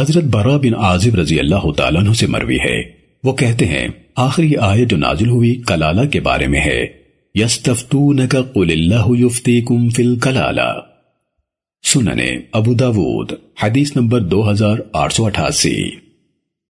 حضرت برا بن عازب رضی اللہ تعالیٰ عنہ سے مروی ہے۔ وہ کہتے ہیں، آخری آیت جو نازل ہوئی کلالہ کے بارے میں ہے۔ یستفتونک قل اللہ یفتیکم فی الکلالہ۔ سننے، ابو داود، حدیث نمبر دو ہزار آٹھ سو اٹھاسی۔